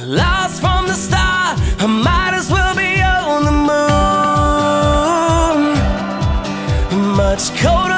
Lost from the start, I might as well be on the moon. Much colder.